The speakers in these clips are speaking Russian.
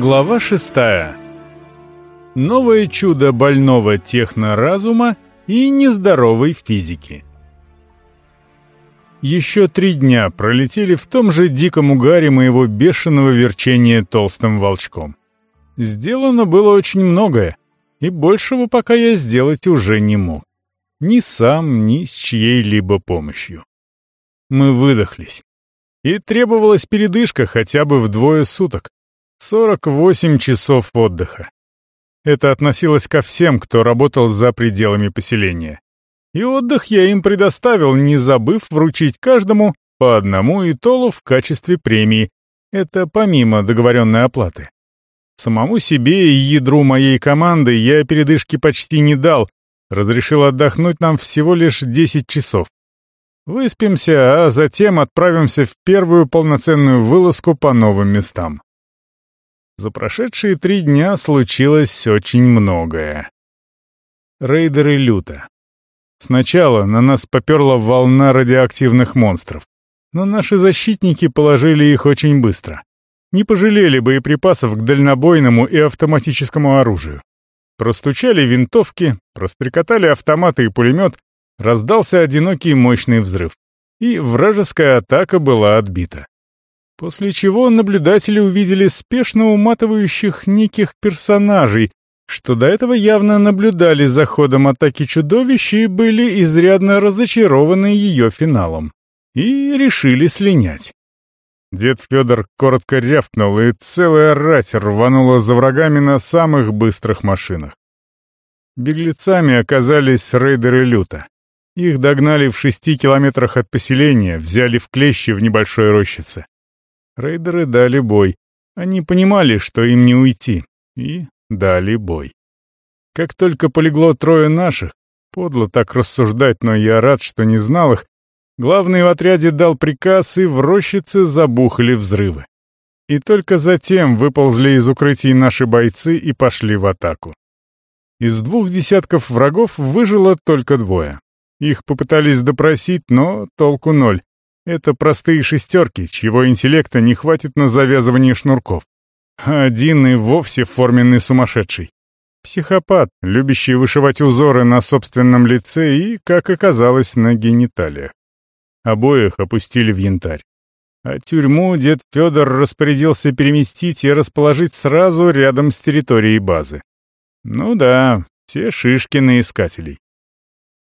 Глава шестая. Новое чудо больного техноразума и нездоровой физики. Еще три дня пролетели в том же диком угаре моего бешеного верчения толстым волчком. Сделано было очень многое, и большего пока я сделать уже не мог. Ни сам, ни с чьей-либо помощью. Мы выдохлись. И требовалась передышка хотя бы в двое суток, 48 часов отдыха. Это относилось ко всем, кто работал за пределами поселения. И отдых я им предоставил, не забыв вручить каждому по одному итолу в качестве премии. Это помимо договоренной оплаты. Самому себе и ядру моей команды я передышки почти не дал, разрешил отдохнуть нам всего лишь 10 часов. Выспимся, а затем отправимся в первую полноценную вылазку по новым местам. За прошедшие три дня случилось очень многое. Рейдеры люто. Сначала на нас поперла волна радиоактивных монстров, но наши защитники положили их очень быстро. Не пожалели боеприпасов к дальнобойному и автоматическому оружию. Простучали винтовки, прострекотали автоматы и пулемет, раздался одинокий мощный взрыв. И вражеская атака была отбита. После чего наблюдатели увидели спешно уматывающих неких персонажей, что до этого явно наблюдали за ходом атаки чудовищ и были изрядно разочарованы ее финалом. И решили слинять. Дед Федор коротко рявкнул, и целая рать рванула за врагами на самых быстрых машинах. Беглецами оказались рейдеры люта. Их догнали в шести километрах от поселения, взяли в клещи в небольшой рощице. Рейдеры дали бой. Они понимали, что им не уйти, и дали бой. Как только полегло трое наших, подло так рассуждать, но я рад, что не знал их, главный в отряде дал приказ, и в рощице забухали взрывы. И только затем выползли из укрытий наши бойцы и пошли в атаку. Из двух десятков врагов выжило только двое. Их попытались допросить, но толку ноль. Это простые шестерки, чьего интеллекта не хватит на завязывание шнурков. А один и вовсе форменный сумасшедший. Психопат, любящий вышивать узоры на собственном лице и, как оказалось, на гениталиях. Обоих опустили в янтарь. А тюрьму дед Федор распорядился переместить и расположить сразу рядом с территорией базы. Ну да, все шишки на искателей.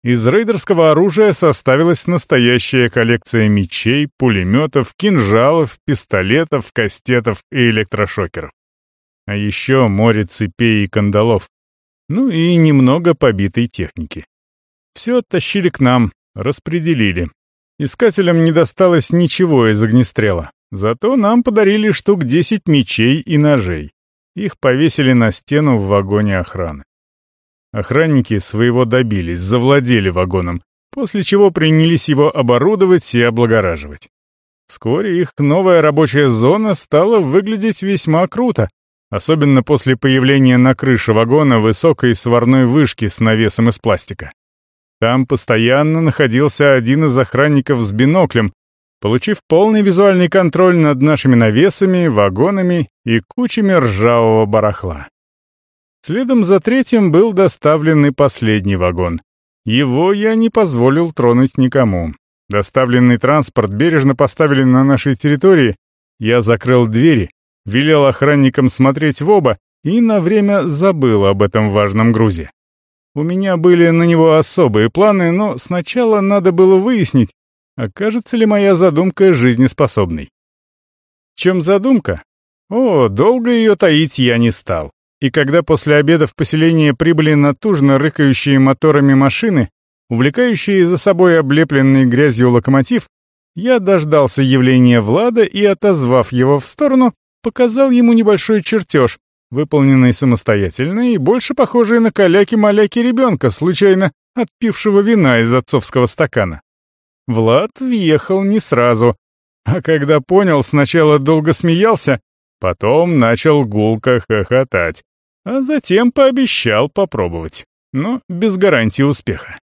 Из рейдерского оружия составилась настоящая коллекция мечей, пулеметов, кинжалов, пистолетов, кастетов и электрошокеров. А еще море цепей и кандалов. Ну и немного побитой техники. Все оттащили к нам, распределили. Искателям не досталось ничего из огнестрела. Зато нам подарили штук 10 мечей и ножей. Их повесили на стену в вагоне охраны. Охранники своего добились, завладели вагоном, после чего принялись его оборудовать и облагораживать. Вскоре их новая рабочая зона стала выглядеть весьма круто, особенно после появления на крыше вагона высокой сварной вышки с навесом из пластика. Там постоянно находился один из охранников с биноклем, получив полный визуальный контроль над нашими навесами, вагонами и кучами ржавого барахла. Следом за третьим был доставлен и последний вагон. Его я не позволил тронуть никому. Доставленный транспорт бережно поставили на нашей территории, я закрыл двери, велел охранникам смотреть в оба и на время забыл об этом важном грузе. У меня были на него особые планы, но сначала надо было выяснить, окажется ли моя задумка жизнеспособной. В чем задумка? О, долго ее таить я не стал. И когда после обеда в поселение прибыли натужно рыкающие моторами машины, увлекающие за собой облепленный грязью локомотив, я дождался явления Влада и, отозвав его в сторону, показал ему небольшой чертеж, выполненный самостоятельно и больше похожий на каляки-маляки ребенка, случайно отпившего вина из отцовского стакана. Влад въехал не сразу, а когда понял, сначала долго смеялся, потом начал гулко хохотать а затем пообещал попробовать, но без гарантии успеха.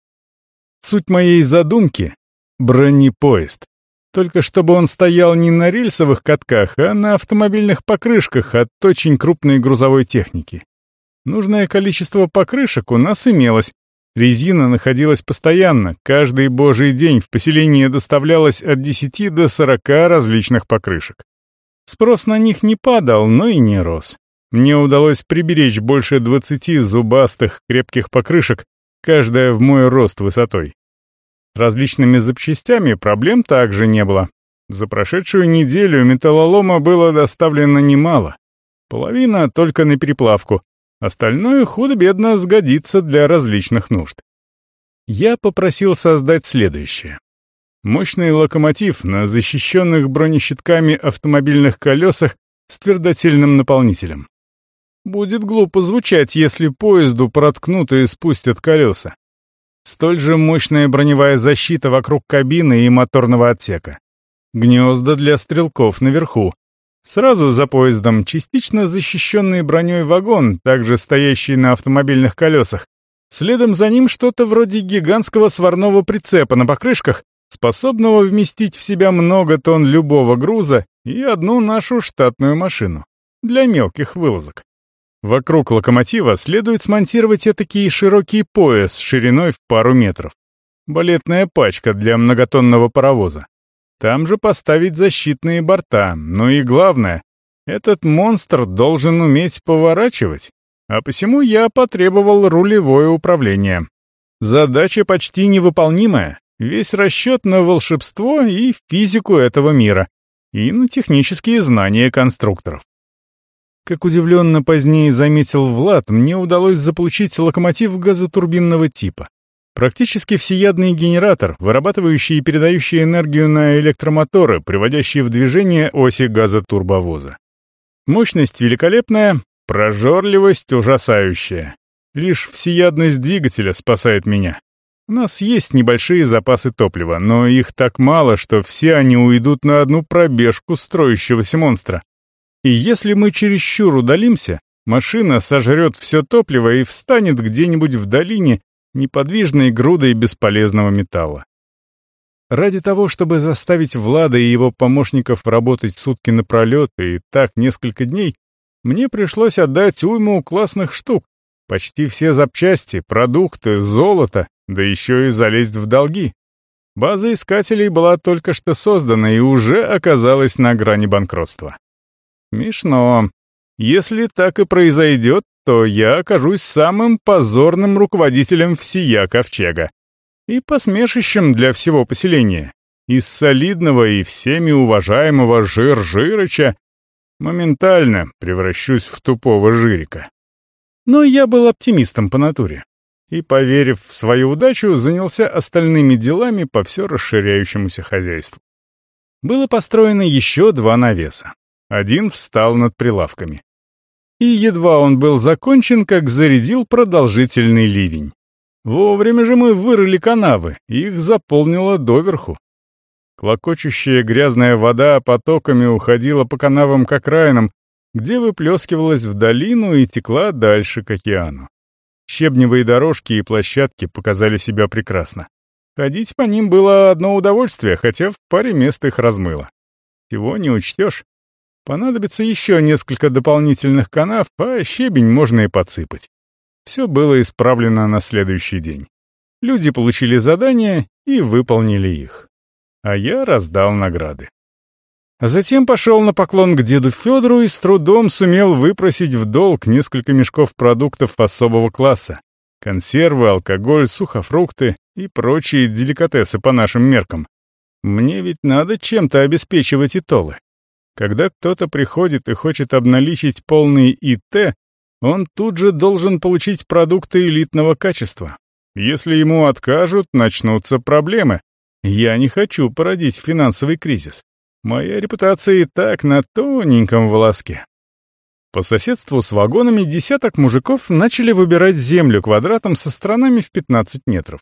Суть моей задумки — бронепоезд. Только чтобы он стоял не на рельсовых катках, а на автомобильных покрышках от очень крупной грузовой техники. Нужное количество покрышек у нас имелось. Резина находилась постоянно, каждый божий день в поселение доставлялось от 10 до 40 различных покрышек. Спрос на них не падал, но и не рос. Мне удалось приберечь больше 20 зубастых крепких покрышек, каждая в мой рост высотой. С различными запчастями проблем также не было. За прошедшую неделю металлолома было доставлено немало. Половина только на переплавку, остальное худо-бедно сгодится для различных нужд. Я попросил создать следующее. Мощный локомотив на защищенных бронещитками автомобильных колесах с твердотельным наполнителем. Будет глупо звучать, если поезду проткнут и спустят колеса. Столь же мощная броневая защита вокруг кабины и моторного отсека. Гнезда для стрелков наверху. Сразу за поездом частично защищенный броней вагон, также стоящий на автомобильных колесах. Следом за ним что-то вроде гигантского сварного прицепа на покрышках, способного вместить в себя много тонн любого груза и одну нашу штатную машину для мелких вылазок. Вокруг локомотива следует смонтировать этакий широкий пояс шириной в пару метров. Балетная пачка для многотонного паровоза. Там же поставить защитные борта, но и главное, этот монстр должен уметь поворачивать, а посему я потребовал рулевое управление. Задача почти невыполнимая, весь расчет на волшебство и физику этого мира, и на технические знания конструкторов. Как удивленно позднее заметил Влад, мне удалось заполучить локомотив газотурбинного типа. Практически всеядный генератор, вырабатывающий и передающий энергию на электромоторы, приводящие в движение оси газотурбовоза. Мощность великолепная, прожорливость ужасающая. Лишь всеядность двигателя спасает меня. У нас есть небольшие запасы топлива, но их так мало, что все они уйдут на одну пробежку строящегося монстра. И если мы чересчур удалимся, машина сожрет все топливо и встанет где-нибудь в долине неподвижной грудой бесполезного металла. Ради того, чтобы заставить Влада и его помощников работать сутки напролет и так несколько дней, мне пришлось отдать уйму классных штук, почти все запчасти, продукты, золото, да еще и залезть в долги. База искателей была только что создана и уже оказалась на грани банкротства. Смешно. Если так и произойдет, то я окажусь самым позорным руководителем всея ковчега. И посмешищем для всего поселения. Из солидного и всеми уважаемого жир-жирыча моментально превращусь в тупого жирика. Но я был оптимистом по натуре. И, поверив в свою удачу, занялся остальными делами по все расширяющемуся хозяйству. Было построено еще два навеса. Один встал над прилавками. И едва он был закончен, как зарядил продолжительный ливень. Вовремя же мы вырыли канавы, их заполнило доверху. Клокочущая грязная вода потоками уходила по канавам к окраинам, где выплескивалась в долину и текла дальше к океану. Щебневые дорожки и площадки показали себя прекрасно. Ходить по ним было одно удовольствие, хотя в паре мест их размыло. Всего не учтешь. Понадобится еще несколько дополнительных канав, а щебень можно и подсыпать. Все было исправлено на следующий день. Люди получили задания и выполнили их. А я раздал награды. Затем пошел на поклон к деду Федору и с трудом сумел выпросить в долг несколько мешков продуктов особого класса. Консервы, алкоголь, сухофрукты и прочие деликатесы по нашим меркам. Мне ведь надо чем-то обеспечивать итолы. Когда кто-то приходит и хочет обналичить полный ИТ, он тут же должен получить продукты элитного качества. Если ему откажут, начнутся проблемы. Я не хочу породить финансовый кризис. Моя репутация и так на тоненьком волоске. По соседству с вагонами десяток мужиков начали выбирать землю квадратом со сторонами в 15 метров.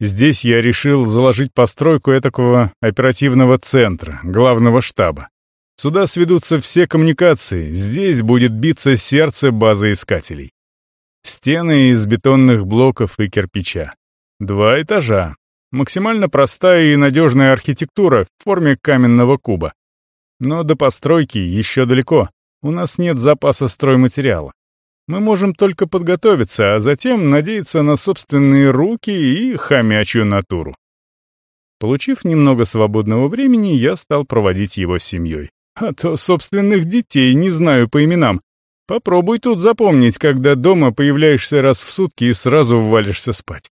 Здесь я решил заложить постройку этакого оперативного центра, главного штаба. Сюда сведутся все коммуникации, здесь будет биться сердце базы искателей. Стены из бетонных блоков и кирпича. Два этажа. Максимально простая и надежная архитектура в форме каменного куба. Но до постройки еще далеко. У нас нет запаса стройматериала. Мы можем только подготовиться, а затем надеяться на собственные руки и хомячью натуру. Получив немного свободного времени, я стал проводить его с семьей. А то собственных детей не знаю по именам. Попробуй тут запомнить, когда дома появляешься раз в сутки и сразу ввалишься спать.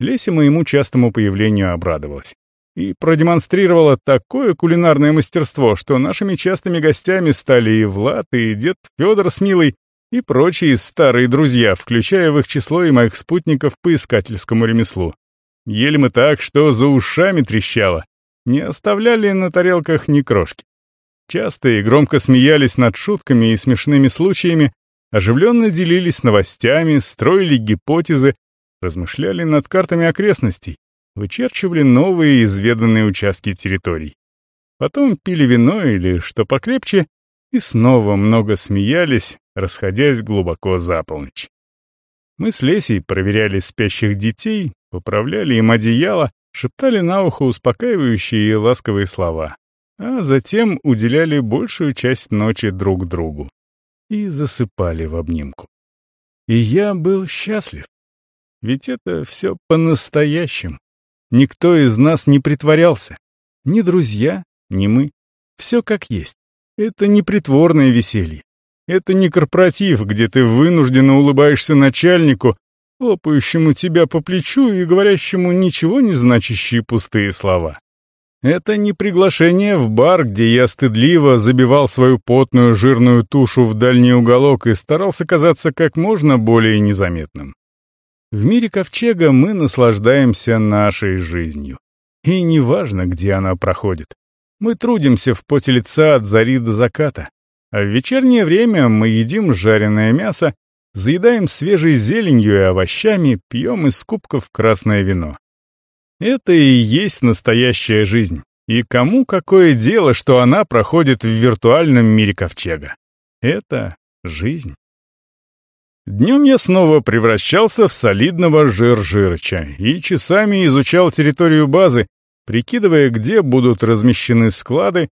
Леся моему частому появлению обрадовалась. И продемонстрировала такое кулинарное мастерство, что нашими частыми гостями стали и Влад, и дед Федор с Милой, и прочие старые друзья, включая в их число и моих спутников по искательскому ремеслу. Ели мы так, что за ушами трещало. Не оставляли на тарелках ни крошки. Часто и громко смеялись над шутками и смешными случаями, оживленно делились новостями, строили гипотезы, размышляли над картами окрестностей, вычерчивали новые изведанные участки территорий. Потом пили вино или что покрепче, и снова много смеялись, расходясь глубоко за полночь. Мы с Лесей проверяли спящих детей, поправляли им одеяло, шептали на ухо успокаивающие и ласковые слова а затем уделяли большую часть ночи друг другу и засыпали в обнимку. И я был счастлив, ведь это все по-настоящему. Никто из нас не притворялся, ни друзья, ни мы. Все как есть. Это не притворное веселье. Это не корпоратив, где ты вынужденно улыбаешься начальнику, хлопающему тебя по плечу и говорящему ничего не значащие пустые слова. Это не приглашение в бар, где я стыдливо забивал свою потную жирную тушу в дальний уголок и старался казаться как можно более незаметным. В мире ковчега мы наслаждаемся нашей жизнью. И неважно, где она проходит. Мы трудимся в поте лица от зари до заката. А в вечернее время мы едим жареное мясо, заедаем свежей зеленью и овощами, пьем из кубков красное вино. Это и есть настоящая жизнь. И кому какое дело, что она проходит в виртуальном мире ковчега? Это жизнь. Днем я снова превращался в солидного жир-жирча и часами изучал территорию базы, прикидывая, где будут размещены склады,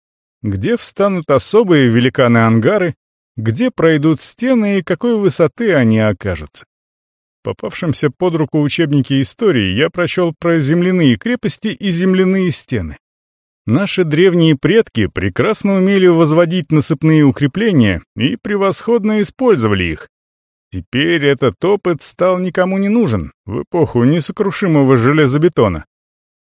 где встанут особые великаны-ангары, где пройдут стены и какой высоты они окажутся попавшемся под руку учебнике истории я прочел про земляные крепости и земляные стены. Наши древние предки прекрасно умели возводить насыпные укрепления и превосходно использовали их. Теперь этот опыт стал никому не нужен в эпоху несокрушимого железобетона.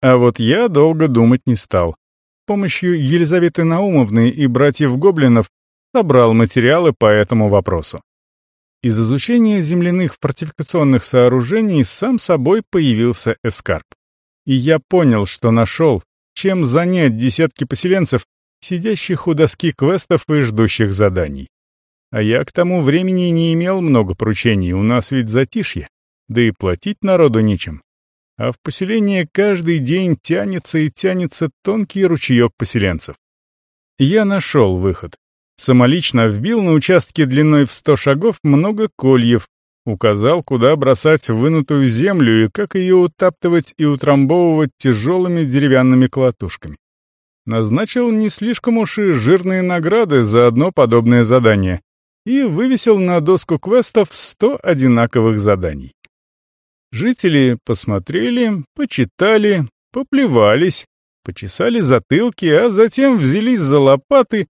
А вот я долго думать не стал. С помощью Елизаветы Наумовны и братьев Гоблинов собрал материалы по этому вопросу. Из изучения земляных фортификационных сооружений сам собой появился эскарп. И я понял, что нашел, чем занять десятки поселенцев, сидящих у доски квестов и ждущих заданий. А я к тому времени не имел много поручений, у нас ведь затишье, да и платить народу нечем. А в поселение каждый день тянется и тянется тонкий ручеек поселенцев. Я нашел выход, Самолично вбил на участке длиной в сто шагов много кольев, указал, куда бросать вынутую землю и как ее утаптывать и утрамбовывать тяжелыми деревянными колотушками. Назначил не слишком уж и жирные награды за одно подобное задание и вывесил на доску квестов сто одинаковых заданий. Жители посмотрели, почитали, поплевались, почесали затылки, а затем взялись за лопаты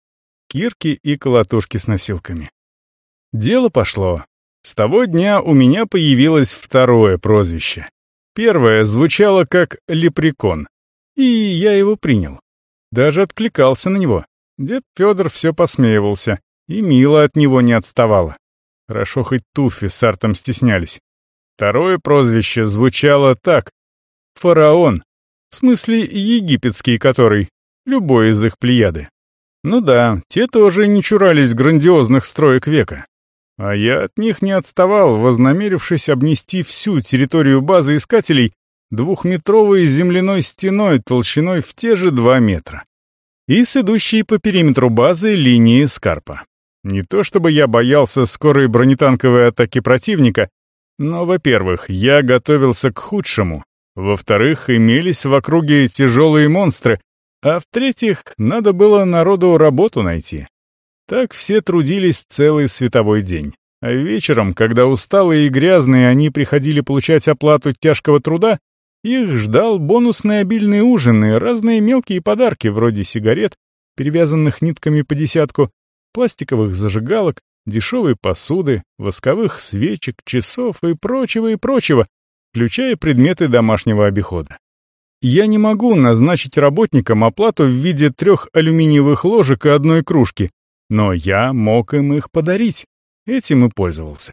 кирки и колотушки с носилками. Дело пошло. С того дня у меня появилось второе прозвище. Первое звучало как «лепрекон», и я его принял. Даже откликался на него. Дед Федор все посмеивался, и Мила от него не отставала. Хорошо хоть Туфи с Артом стеснялись. Второе прозвище звучало так — «фараон», в смысле египетский который, любой из их плеяды. Ну да, те тоже не чурались грандиозных строек века. А я от них не отставал, вознамерившись обнести всю территорию базы искателей двухметровой земляной стеной толщиной в те же два метра. И с идущей по периметру базы линии Скарпа. Не то чтобы я боялся скорой бронетанковой атаки противника, но, во-первых, я готовился к худшему, Во-вторых, имелись в округе тяжелые монстры, а в-третьих, надо было народу работу найти. Так все трудились целый световой день. А вечером, когда усталые и грязные они приходили получать оплату тяжкого труда, их ждал бонусный обильный ужин и разные мелкие подарки вроде сигарет, перевязанных нитками по десятку, пластиковых зажигалок, дешевой посуды, восковых свечек, часов и прочего и прочего, включая предметы домашнего обихода. Я не могу назначить работникам оплату в виде трех алюминиевых ложек и одной кружки, но я мог им их подарить. Этим и пользовался.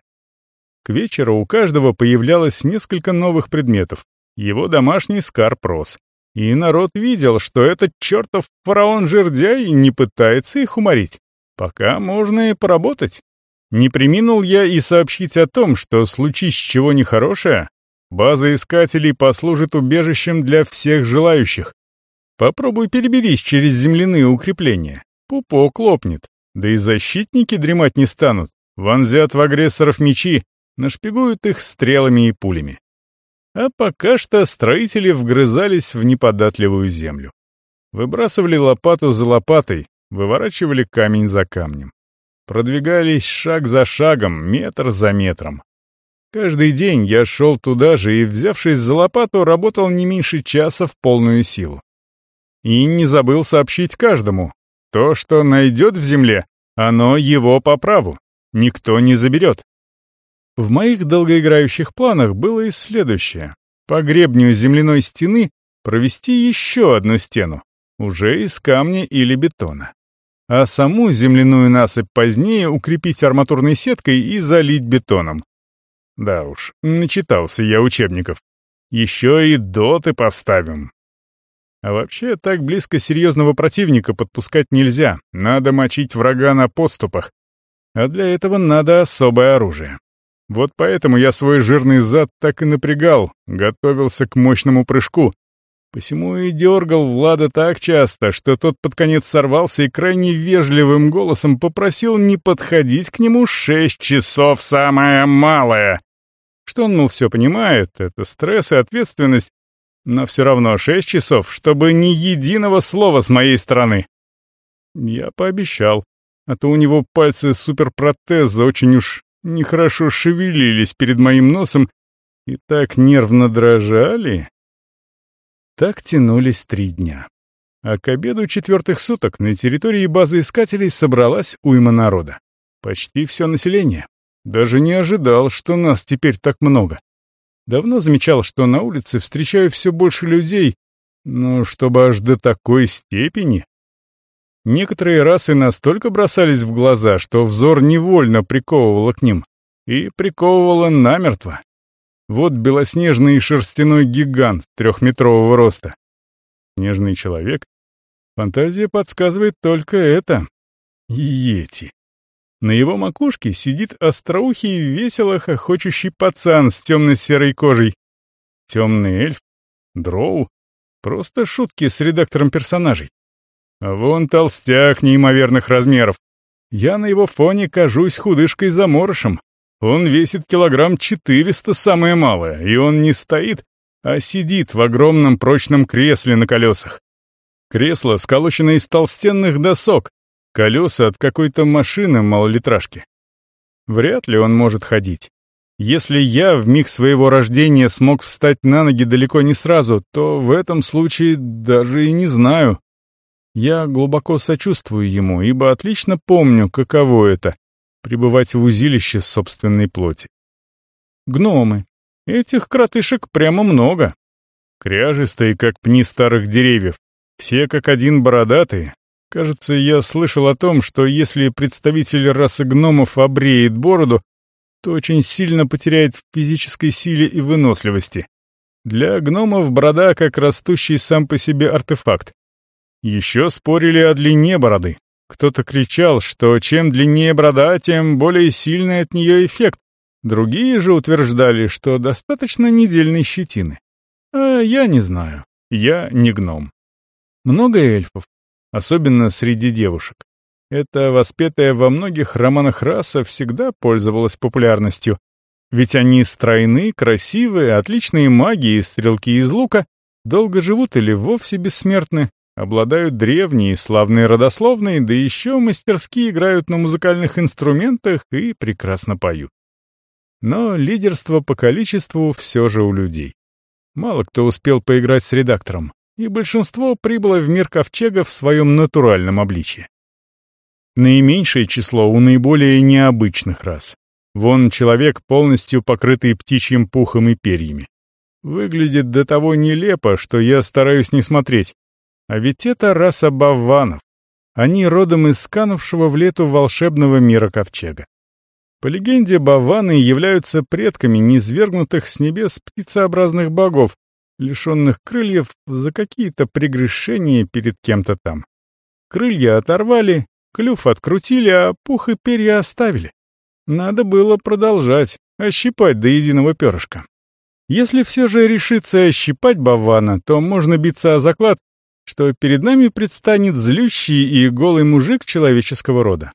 К вечеру у каждого появлялось несколько новых предметов. Его домашний скарб рос. И народ видел, что этот чертов фараон-жердяй не пытается их уморить. Пока можно и поработать. Не приминул я и сообщить о том, что случись чего нехорошее, база искателей послужит убежищем для всех желающих. Попробуй переберись через земляные укрепления. Пупок лопнет. Да и защитники дремать не станут вонзят в агрессоров мечи, нашпигуют их стрелами и пулями. А пока что строители вгрызались в неподатливую землю. Выбрасывали лопату за лопатой, выворачивали камень за камнем. Продвигались шаг за шагом, метр за метром. Каждый день я шел туда же и, взявшись за лопату, работал не меньше часа в полную силу. И не забыл сообщить каждому, то, что найдет в земле, оно его по праву никто не заберет. В моих долгоиграющих планах было и следующее. По гребню земляной стены провести еще одну стену, уже из камня или бетона. А саму земляную насыпь позднее укрепить арматурной сеткой и залить бетоном. Да уж, начитался я учебников. Еще и доты поставим. А вообще, так близко серьезного противника подпускать нельзя, надо мочить врага на подступах, а для этого надо особое оружие. Вот поэтому я свой жирный зад так и напрягал, готовился к мощному прыжку. Посему и дергал Влада так часто, что тот под конец сорвался и крайне вежливым голосом попросил не подходить к нему шесть часов самое малое. Что он, мол, все понимает, это стресс и ответственность, но все равно шесть часов, чтобы ни единого слова с моей стороны. Я пообещал а то у него пальцы суперпротеза очень уж нехорошо шевелились перед моим носом и так нервно дрожали. Так тянулись три дня. А к обеду четвертых суток на территории базы искателей собралась уйма народа. Почти все население. Даже не ожидал, что нас теперь так много. Давно замечал, что на улице встречаю все больше людей, но чтобы аж до такой степени. Некоторые расы настолько бросались в глаза, что взор невольно приковывало к ним. И приковывало намертво. Вот белоснежный шерстяной гигант трехметрового роста. Нежный человек. Фантазия подсказывает только это. Йети. На его макушке сидит остроухий, весело хохочущий пацан с темно-серой кожей. Темный эльф. Дроу. Просто шутки с редактором персонажей. А вон толстяк неимоверных размеров. Я на его фоне кажусь худышкой-заморышем. Он весит килограмм четыреста самое малое, и он не стоит, а сидит в огромном прочном кресле на колесах. Кресло сколочено из толстенных досок, колеса от какой-то машины малолитражки. Вряд ли он может ходить. Если я в миг своего рождения смог встать на ноги далеко не сразу, то в этом случае даже и не знаю, я глубоко сочувствую ему, ибо отлично помню, каково это — пребывать в узилище собственной плоти. Гномы. Этих кротышек прямо много. Кряжистые, как пни старых деревьев. Все как один бородатые. Кажется, я слышал о том, что если представитель расы гномов обреет бороду, то очень сильно потеряет в физической силе и выносливости. Для гномов борода как растущий сам по себе артефакт. Еще спорили о длине бороды. Кто-то кричал, что чем длиннее борода, тем более сильный от нее эффект. Другие же утверждали, что достаточно недельной щетины. А я не знаю. Я не гном. Много эльфов, особенно среди девушек. Эта воспетая во многих романах раса всегда пользовалась популярностью. Ведь они стройны, красивые, отличные маги и стрелки из лука, долго живут или вовсе бессмертны, обладают древней и славной родословной, да еще мастерски играют на музыкальных инструментах и прекрасно поют. Но лидерство по количеству все же у людей. Мало кто успел поиграть с редактором, и большинство прибыло в мир ковчега в своем натуральном обличье. Наименьшее число у наиболее необычных рас. Вон человек, полностью покрытый птичьим пухом и перьями. Выглядит до того нелепо, что я стараюсь не смотреть. А ведь это раса бавванов. Они родом из сканувшего в лету волшебного мира ковчега. По легенде, баваны являются предками низвергнутых с небес птицеобразных богов, лишенных крыльев за какие-то прегрешения перед кем-то там. Крылья оторвали, клюв открутили, а пух и перья оставили. Надо было продолжать, ощипать до единого перышка. Если все же решиться ощипать Бавана, то можно биться о заклад, что перед нами предстанет злющий и голый мужик человеческого рода.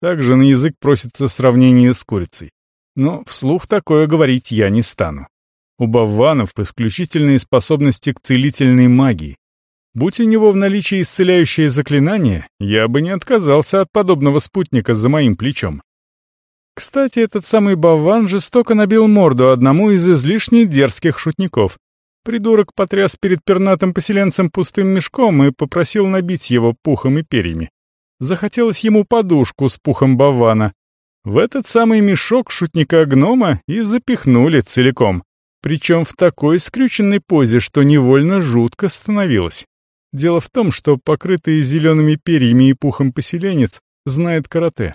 Также на язык просится сравнение с курицей. Но вслух такое говорить я не стану. У Баванов исключительные способности к целительной магии. Будь у него в наличии исцеляющее заклинание, я бы не отказался от подобного спутника за моим плечом. Кстати, этот самый Баван жестоко набил морду одному из излишне дерзких шутников. Придурок потряс перед пернатым поселенцем пустым мешком и попросил набить его пухом и перьями. Захотелось ему подушку с пухом Бавана. В этот самый мешок шутника-гнома и запихнули целиком. Причем в такой скрюченной позе, что невольно жутко становилось. Дело в том, что покрытый зелеными перьями и пухом поселенец знает карате.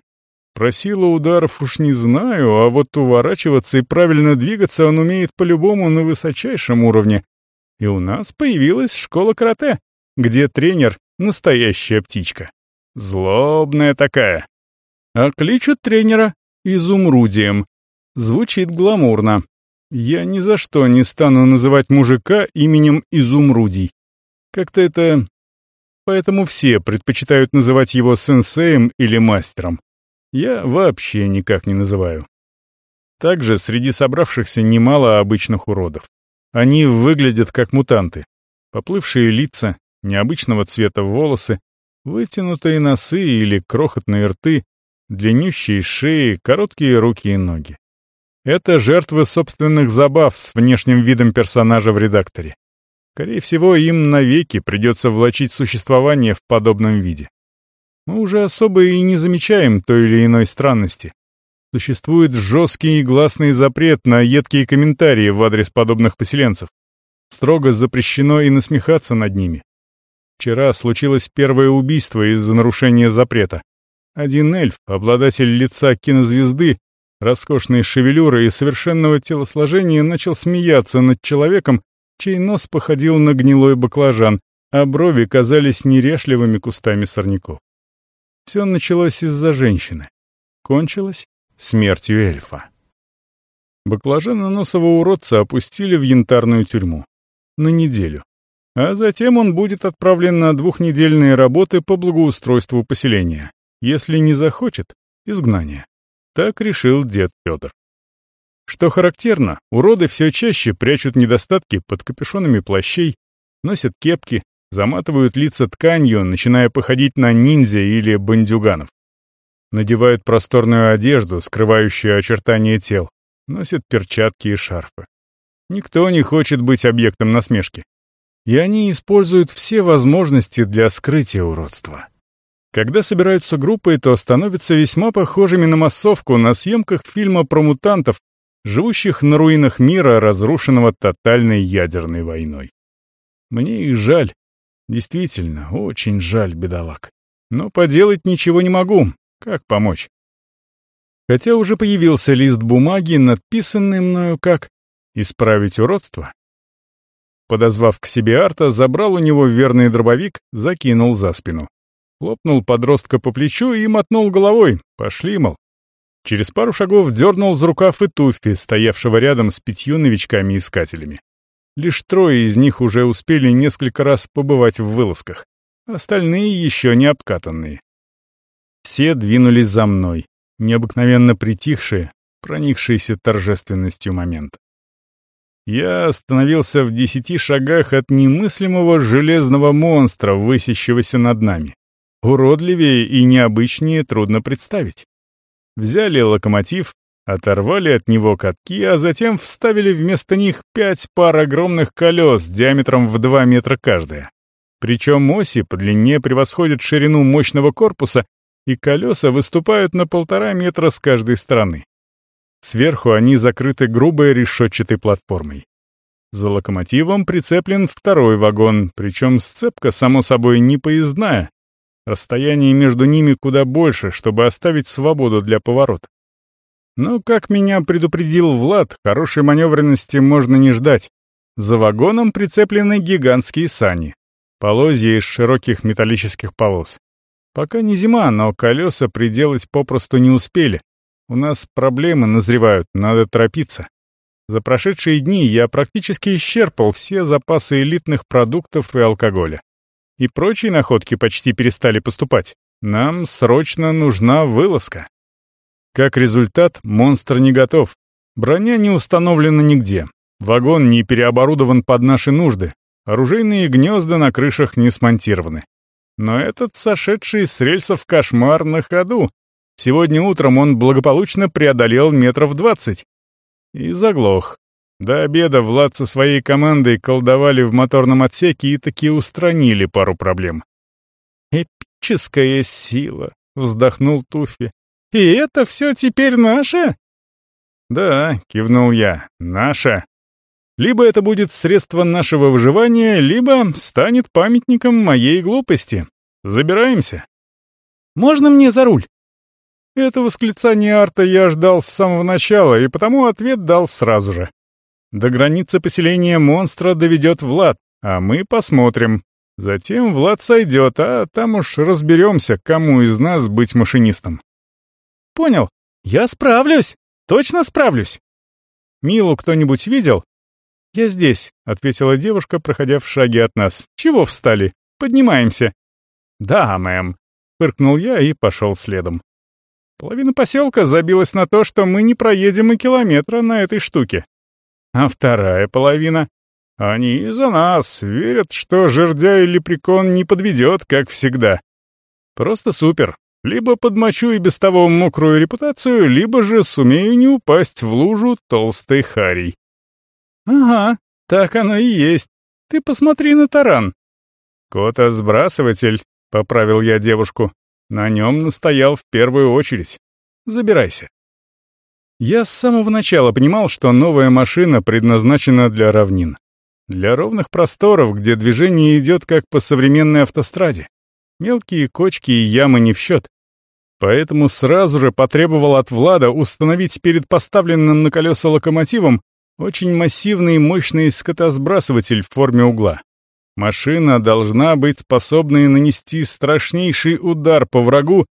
Про силу ударов уж не знаю, а вот уворачиваться и правильно двигаться он умеет по-любому на высочайшем уровне. И у нас появилась школа карате, где тренер — настоящая птичка. Злобная такая. А кличут тренера Изумрудием. Звучит гламурно. Я ни за что не стану называть мужика именем Изумрудий. Как-то это... Поэтому все предпочитают называть его сенсеем или мастером я вообще никак не называю. Также среди собравшихся немало обычных уродов. Они выглядят как мутанты. Поплывшие лица, необычного цвета волосы, вытянутые носы или крохотные рты, длиннющие шеи, короткие руки и ноги. Это жертвы собственных забав с внешним видом персонажа в редакторе. Скорее всего, им навеки придется влачить существование в подобном виде мы уже особо и не замечаем той или иной странности. Существует жесткий и гласный запрет на едкие комментарии в адрес подобных поселенцев. Строго запрещено и насмехаться над ними. Вчера случилось первое убийство из-за нарушения запрета. Один эльф, обладатель лица кинозвезды, роскошной шевелюры и совершенного телосложения, начал смеяться над человеком, чей нос походил на гнилой баклажан, а брови казались нерешливыми кустами сорняков. Все началось из-за женщины. Кончилось смертью эльфа. Баклажаноносого уродца опустили в янтарную тюрьму. На неделю. А затем он будет отправлен на двухнедельные работы по благоустройству поселения. Если не захочет — изгнание. Так решил дед Федор. Что характерно, уроды все чаще прячут недостатки под капюшонами плащей, носят кепки, Заматывают лица тканью, начиная походить на ниндзя или бандюганов. Надевают просторную одежду, скрывающую очертания тел. Носят перчатки и шарфы. Никто не хочет быть объектом насмешки. И они используют все возможности для скрытия уродства. Когда собираются группы, то становятся весьма похожими на массовку на съемках фильма про мутантов, живущих на руинах мира, разрушенного тотальной ядерной войной. Мне их жаль, Действительно, очень жаль бедолаг. Но поделать ничего не могу. Как помочь? Хотя уже появился лист бумаги, надписанный мною как «Исправить уродство». Подозвав к себе Арта, забрал у него верный дробовик, закинул за спину. Хлопнул подростка по плечу и мотнул головой. Пошли, мол. Через пару шагов дернул за рукав и Туффи, стоявшего рядом с пятью новичками-искателями. Лишь трое из них уже успели несколько раз побывать в вылазках, остальные еще не обкатанные. Все двинулись за мной, необыкновенно притихшие, проникшийся торжественностью момент. Я остановился в десяти шагах от немыслимого железного монстра, высящегося над нами. Уродливее и необычнее трудно представить. Взяли локомотив, оторвали от него катки, а затем вставили вместо них пять пар огромных колес диаметром в два метра каждая. Причем оси по длине превосходят ширину мощного корпуса, и колеса выступают на полтора метра с каждой стороны. Сверху они закрыты грубой решетчатой платформой. За локомотивом прицеплен второй вагон, причем сцепка, само собой, не поездная. Расстояние между ними куда больше, чтобы оставить свободу для поворота. Но, как меня предупредил Влад, хорошей маневренности можно не ждать. За вагоном прицеплены гигантские сани. Полозья из широких металлических полос. Пока не зима, но колеса приделать попросту не успели. У нас проблемы назревают, надо торопиться. За прошедшие дни я практически исчерпал все запасы элитных продуктов и алкоголя. И прочие находки почти перестали поступать. Нам срочно нужна вылазка. Как результат, монстр не готов. Броня не установлена нигде. Вагон не переоборудован под наши нужды. Оружейные гнезда на крышах не смонтированы. Но этот сошедший с рельсов кошмар на ходу, Сегодня утром он благополучно преодолел метров двадцать. И заглох. До обеда Влад со своей командой колдовали в моторном отсеке и таки устранили пару проблем. «Эпическая сила», — вздохнул Туфи. «И это все теперь наше?» «Да», — кивнул я, — «наше. Либо это будет средство нашего выживания, либо станет памятником моей глупости. Забираемся». «Можно мне за руль?» Это восклицание Арта я ждал с самого начала, и потому ответ дал сразу же. До границы поселения монстра доведет Влад, а мы посмотрим. Затем Влад сойдет, а там уж разберемся, кому из нас быть машинистом. Понял. Я справлюсь. Точно справлюсь. Милу кто-нибудь видел? Я здесь, ответила девушка, проходя в шаге от нас. Чего встали? Поднимаемся. Да, мэм. Фыркнул я и пошел следом. Половина поселка забилась на то, что мы не проедем и километра на этой штуке. А вторая половина... Они за нас, верят, что жердя и лепрекон не подведет, как всегда. Просто супер. Либо подмочу и без того мокрую репутацию, либо же сумею не упасть в лужу толстой харей. Ага, так оно и есть. Ты посмотри на таран. Кота-сбрасыватель, — поправил я девушку. На нем настоял в первую очередь. Забирайся. Я с самого начала понимал, что новая машина предназначена для равнин. Для ровных просторов, где движение идет как по современной автостраде. Мелкие кочки и ямы не в счет. Поэтому сразу же потребовал от Влада установить перед поставленным на колеса локомотивом очень массивный и мощный скотосбрасыватель в форме угла. Машина должна быть способной нанести страшнейший удар по врагу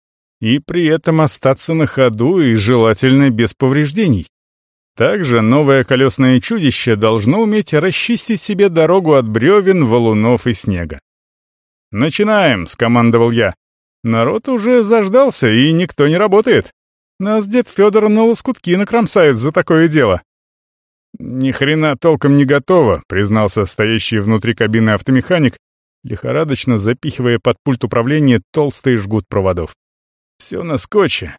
и при этом остаться на ходу и желательно без повреждений. Также новое колесное чудище должно уметь расчистить себе дорогу от бревен, валунов и снега. «Начинаем», — скомандовал я. «Народ уже заждался, и никто не работает. Нас дед Федор на лоскутки накромсает за такое дело». «Ни хрена толком не готово», — признался стоящий внутри кабины автомеханик, лихорадочно запихивая под пульт управления толстый жгут проводов. «Все на скотче.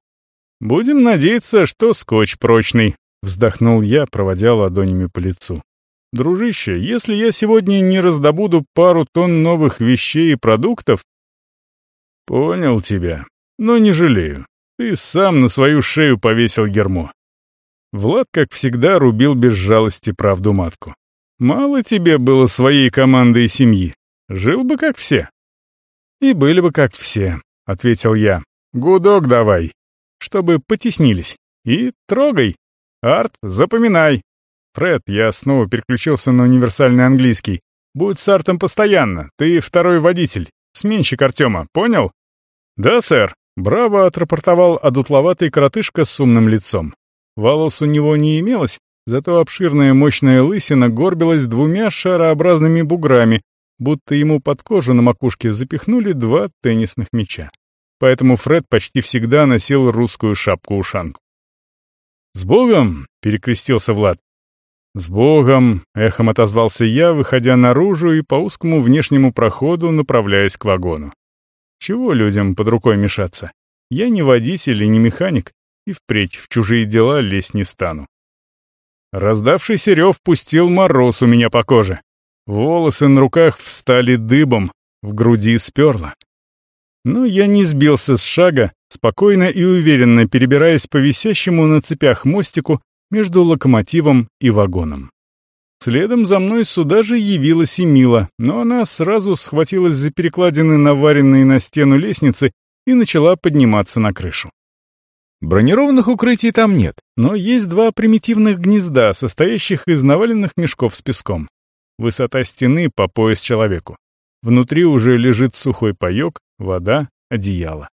Будем надеяться, что скотч прочный», — вздохнул я, проводя ладонями по лицу. «Дружище, если я сегодня не раздобуду пару тонн новых вещей и продуктов...» «Понял тебя, но не жалею. Ты сам на свою шею повесил гермо. Влад, как всегда, рубил без жалости правду матку. «Мало тебе было своей команды и семьи. Жил бы как все». «И были бы как все», — ответил я. «Гудок давай, чтобы потеснились. И трогай. Арт, запоминай. Фред, я снова переключился на универсальный английский. Будь с Артом постоянно, ты второй водитель, сменщик Артема, понял?» «Да, сэр», — браво отрапортовал одутловатый коротышка с умным лицом. Волос у него не имелось, зато обширная мощная лысина горбилась двумя шарообразными буграми, будто ему под кожу на макушке запихнули два теннисных мяча. Поэтому Фред почти всегда носил русскую шапку-ушанку. «С Богом!» — перекрестился Влад. «С Богом!» — эхом отозвался я, выходя наружу и по узкому внешнему проходу направляясь к вагону. Чего людям под рукой мешаться? Я не водитель и не механик, и впредь в чужие дела лезть не стану. Раздавшийся рев пустил мороз у меня по коже. Волосы на руках встали дыбом, в груди сперло. Но я не сбился с шага, спокойно и уверенно перебираясь по висящему на цепях мостику между локомотивом и вагоном. Следом за мной сюда же явилась и Мила, но она сразу схватилась за перекладины, наваренные на стену лестницы, и начала подниматься на крышу. Бронированных укрытий там нет, но есть два примитивных гнезда, состоящих из наваленных мешков с песком. Высота стены по пояс человеку. Внутри уже лежит сухой паёк, вода, одеяло.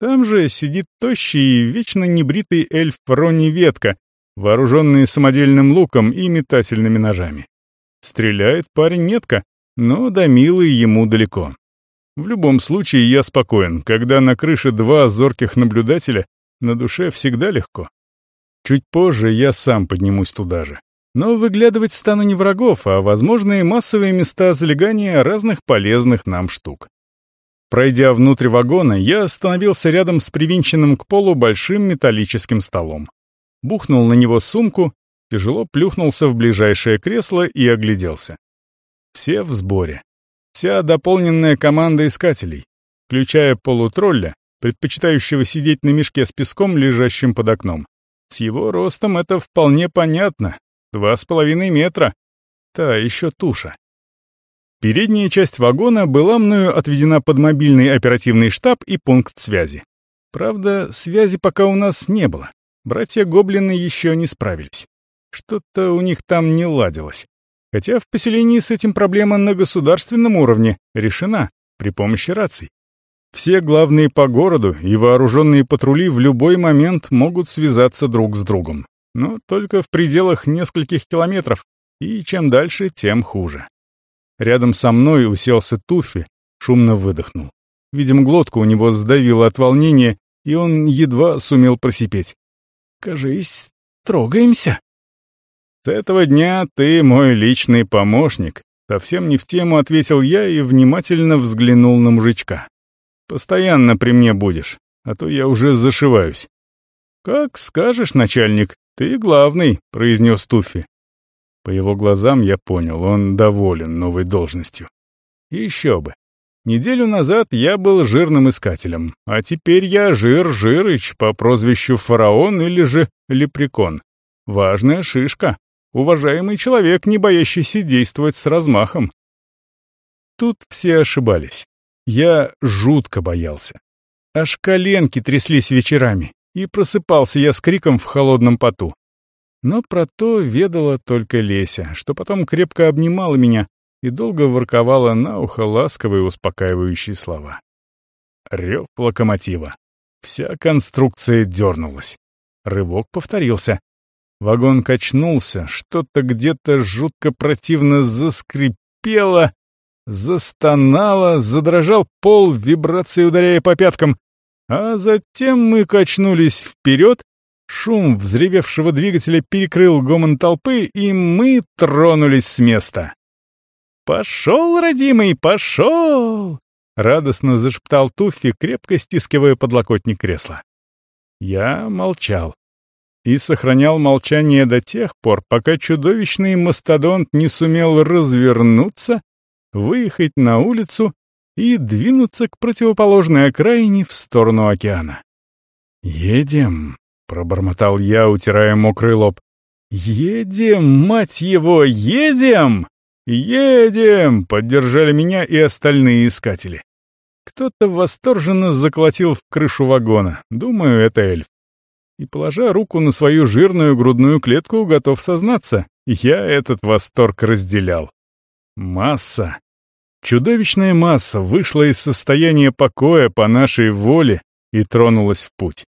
Там же сидит тощий и вечно небритый эльф Рони Ветка, вооруженный самодельным луком и метательными ножами. Стреляет парень метко, но до милы ему далеко. В любом случае я спокоен, когда на крыше два зорких наблюдателя на душе всегда легко. Чуть позже я сам поднимусь туда же. Но выглядывать стану не врагов, а возможные массовые места залегания разных полезных нам штук. Пройдя внутрь вагона, я остановился рядом с привинченным к полу большим металлическим столом. Бухнул на него сумку, тяжело плюхнулся в ближайшее кресло и огляделся. Все в сборе. Вся дополненная команда искателей, включая полутролля, предпочитающего сидеть на мешке с песком, лежащим под окном. С его ростом это вполне понятно. Два с половиной метра. Та еще туша. Передняя часть вагона была мною отведена под мобильный оперативный штаб и пункт связи. Правда, связи пока у нас не было. Братья-гоблины еще не справились. Что-то у них там не ладилось. Хотя в поселении с этим проблема на государственном уровне решена при помощи раций. Все главные по городу и вооруженные патрули в любой момент могут связаться друг с другом. Но только в пределах нескольких километров, и чем дальше, тем хуже. Рядом со мной уселся Туффи, шумно выдохнул. Видимо, глотку у него сдавило от волнения, и он едва сумел просипеть. «Кажись, трогаемся». «С этого дня ты мой личный помощник», — совсем не в тему ответил я и внимательно взглянул на мужичка. Постоянно при мне будешь, а то я уже зашиваюсь». «Как скажешь, начальник, ты главный», — произнес Туффи. По его глазам я понял, он доволен новой должностью. Еще бы. Неделю назад я был жирным искателем, а теперь я Жир Жирыч по прозвищу Фараон или же Лепрекон. Важная шишка. Уважаемый человек, не боящийся действовать с размахом. Тут все ошибались. Я жутко боялся. Аж коленки тряслись вечерами, и просыпался я с криком в холодном поту. Но про то ведала только Леся, что потом крепко обнимала меня и долго ворковала на ухо ласковые успокаивающие слова. Рев локомотива. Вся конструкция дернулась. Рывок повторился. Вагон качнулся, что-то где-то жутко противно заскрипело, Застонало, задрожал пол, вибрации ударяя по пяткам. А затем мы качнулись вперед, шум взревевшего двигателя перекрыл гомон толпы, и мы тронулись с места. «Пошел, родимый, пошел!» — радостно зашептал Туффи, крепко стискивая подлокотник кресла. Я молчал. И сохранял молчание до тех пор, пока чудовищный мастодонт не сумел развернуться выехать на улицу и двинуться к противоположной окраине в сторону океана. «Едем», — пробормотал я, утирая мокрый лоб. «Едем, мать его, едем!» «Едем!» — поддержали меня и остальные искатели. Кто-то восторженно заколотил в крышу вагона. Думаю, это эльф. И, положа руку на свою жирную грудную клетку, готов сознаться, я этот восторг разделял. Масса, Чудовищная масса вышла из состояния покоя по нашей воле и тронулась в путь.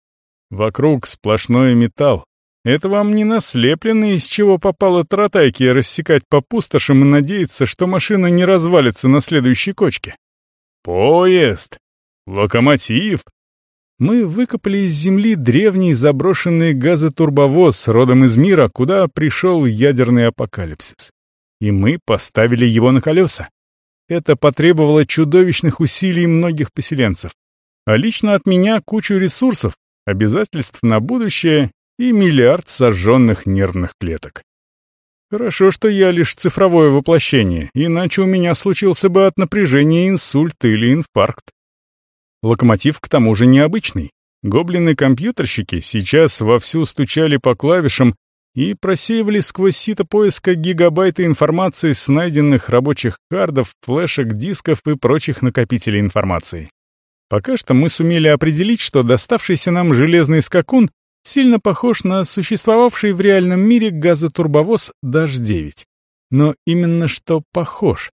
Вокруг сплошной металл. Это вам не наслепленный, из чего попало тротайки рассекать по пустошам и надеяться, что машина не развалится на следующей кочке. Поезд! Локомотив! Мы выкопали из земли древний заброшенный газотурбовоз родом из мира, куда пришел ядерный апокалипсис. И мы поставили его на колеса. Это потребовало чудовищных усилий многих поселенцев. А лично от меня кучу ресурсов, обязательств на будущее и миллиард сожженных нервных клеток. Хорошо, что я лишь цифровое воплощение, иначе у меня случился бы от напряжения инсульт или инфаркт. Локомотив к тому же необычный. Гоблины-компьютерщики сейчас вовсю стучали по клавишам и просеивали сквозь сито поиска гигабайты информации с найденных рабочих кардов, флешек, дисков и прочих накопителей информации. Пока что мы сумели определить, что доставшийся нам железный скакун сильно похож на существовавший в реальном мире газотурбовоз Даж-9. Но именно что похож.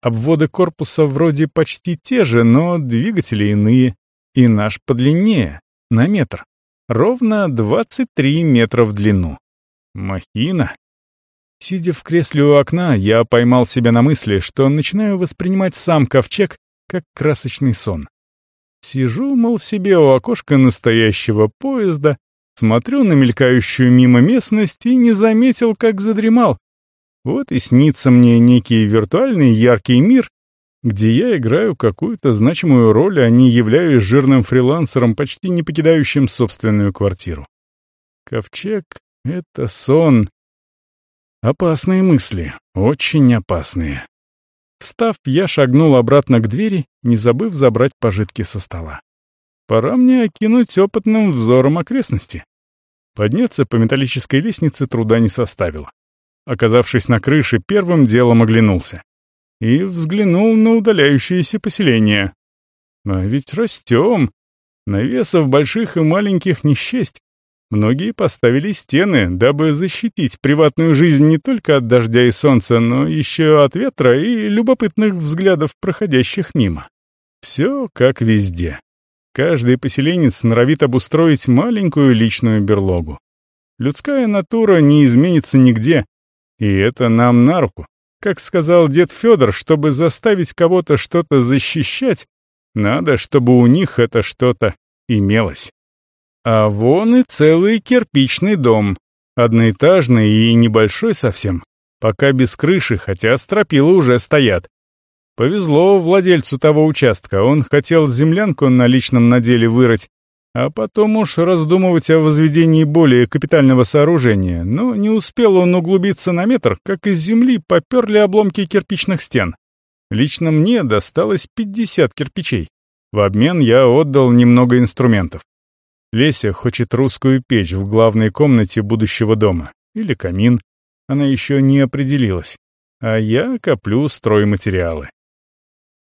Обводы корпуса вроде почти те же, но двигатели иные. И наш подлиннее, на метр. Ровно 23 метра в длину. Махина. Сидя в кресле у окна, я поймал себя на мысли, что начинаю воспринимать сам ковчег как красочный сон. Сижу, мол, себе у окошка настоящего поезда, смотрю на мелькающую мимо местность и не заметил, как задремал. Вот и снится мне некий виртуальный яркий мир, где я играю какую-то значимую роль, а не являюсь жирным фрилансером, почти не покидающим собственную квартиру. Ковчег — это сон. Опасные мысли, очень опасные. Встав, я шагнул обратно к двери, не забыв забрать пожитки со стола. Пора мне окинуть опытным взором окрестности. Подняться по металлической лестнице труда не составило. Оказавшись на крыше, первым делом оглянулся. И взглянул на удаляющееся поселение. А ведь растем. Навесов больших и маленьких не счесть. Многие поставили стены, дабы защитить приватную жизнь не только от дождя и солнца, но еще от ветра и любопытных взглядов проходящих мимо. Все как везде. Каждый поселенец норовит обустроить маленькую личную берлогу. Людская натура не изменится нигде, и это нам на руку. Как сказал дед Федор, чтобы заставить кого-то что-то защищать, надо, чтобы у них это что-то имелось. А вон и целый кирпичный дом, одноэтажный и небольшой совсем, пока без крыши, хотя стропила уже стоят. Повезло владельцу того участка, он хотел землянку на личном наделе вырыть, а потом уж раздумывать о возведении более капитального сооружения, но не успел он углубиться на метр, как из земли поперли обломки кирпичных стен. Лично мне досталось 50 кирпичей. В обмен я отдал немного инструментов. Леся хочет русскую печь в главной комнате будущего дома. Или камин. Она еще не определилась. А я коплю стройматериалы.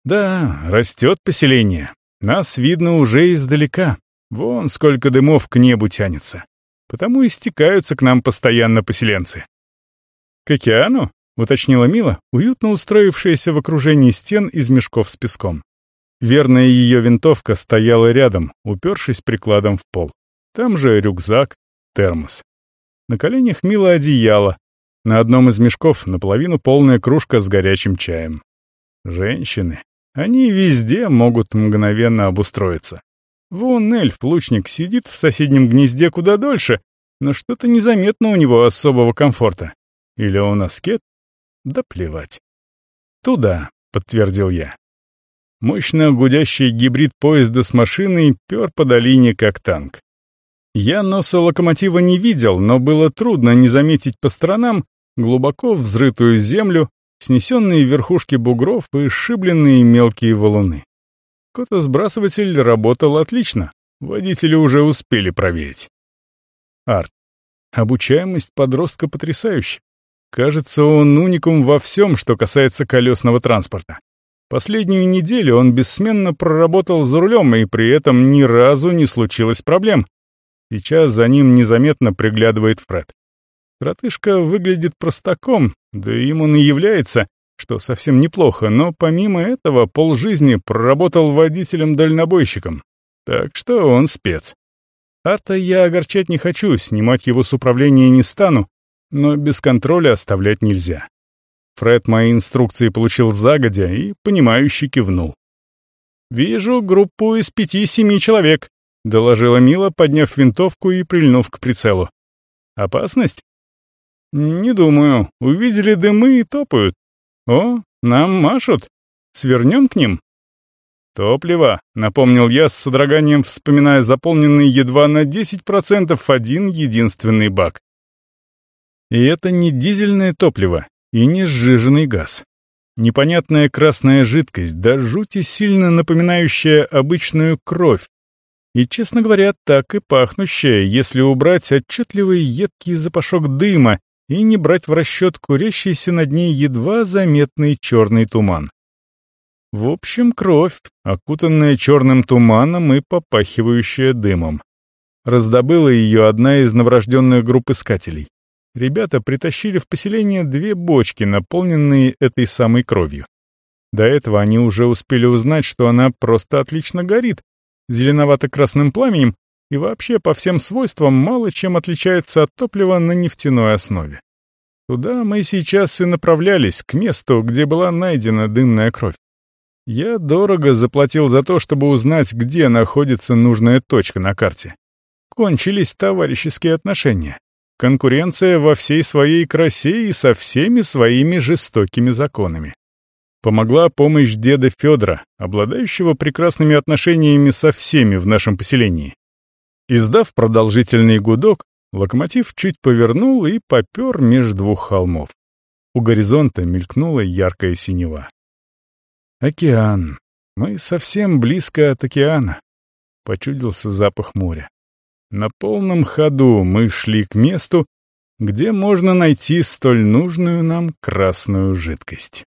Да, растет поселение. Нас видно уже издалека. Вон сколько дымов к небу тянется. Потому и стекаются к нам постоянно поселенцы. «К океану?» — уточнила Мила, уютно устроившаяся в окружении стен из мешков с песком. Верная ее винтовка стояла рядом, упершись прикладом в пол. Там же рюкзак, термос. На коленях мило одеяло. На одном из мешков наполовину полная кружка с горячим чаем. Женщины. Они везде могут мгновенно обустроиться. Вон эльф-лучник сидит в соседнем гнезде куда дольше, но что-то незаметно у него особого комфорта. Или он аскет? Да плевать. «Туда», — подтвердил я. Мощно гудящий гибрид поезда с машиной пер по долине как танк. Я носа локомотива не видел, но было трудно не заметить по сторонам глубоко взрытую землю, снесенные верхушки бугров и сшибленные мелкие валуны. Котосбрасыватель работал отлично, водители уже успели проверить. Арт. Обучаемость подростка потрясающая. Кажется, он уникум во всем, что касается колесного транспорта. Последнюю неделю он бессменно проработал за рулем, и при этом ни разу не случилось проблем. Сейчас за ним незаметно приглядывает Фред. Братышка выглядит простаком, да им он и является, что совсем неплохо, но помимо этого полжизни проработал водителем-дальнобойщиком. Так что он спец. Арта я огорчать не хочу, снимать его с управления не стану, но без контроля оставлять нельзя. Фред мои инструкции получил загодя и, понимающе кивнул. «Вижу группу из пяти-семи человек. доложила Мила, подняв винтовку и прильнув к прицелу. «Опасность?» «Не думаю. Увидели дымы и топают. О, нам машут. Свернем к ним?» «Топливо», — напомнил я с содроганием, вспоминая заполненный едва на 10% один единственный бак. И это не дизельное топливо и не сжиженный газ. Непонятная красная жидкость, да жути сильно напоминающая обычную кровь. И, честно говоря, так и пахнущая, если убрать отчетливый едкий запашок дыма и не брать в расчет курящийся над ней едва заметный черный туман. В общем, кровь, окутанная черным туманом и попахивающая дымом. Раздобыла ее одна из новорожденных групп искателей ребята притащили в поселение две бочки, наполненные этой самой кровью. До этого они уже успели узнать, что она просто отлично горит, зеленовато-красным пламенем и вообще по всем свойствам мало чем отличается от топлива на нефтяной основе. Туда мы сейчас и направлялись, к месту, где была найдена дымная кровь. Я дорого заплатил за то, чтобы узнать, где находится нужная точка на карте. Кончились товарищеские отношения. Конкуренция во всей своей красе и со всеми своими жестокими законами. Помогла помощь деда Федора, обладающего прекрасными отношениями со всеми в нашем поселении. Издав продолжительный гудок, локомотив чуть повернул и попер меж двух холмов. У горизонта мелькнула яркая синева. «Океан. Мы совсем близко от океана», — почудился запах моря. На полном ходу мы шли к месту, где можно найти столь нужную нам красную жидкость.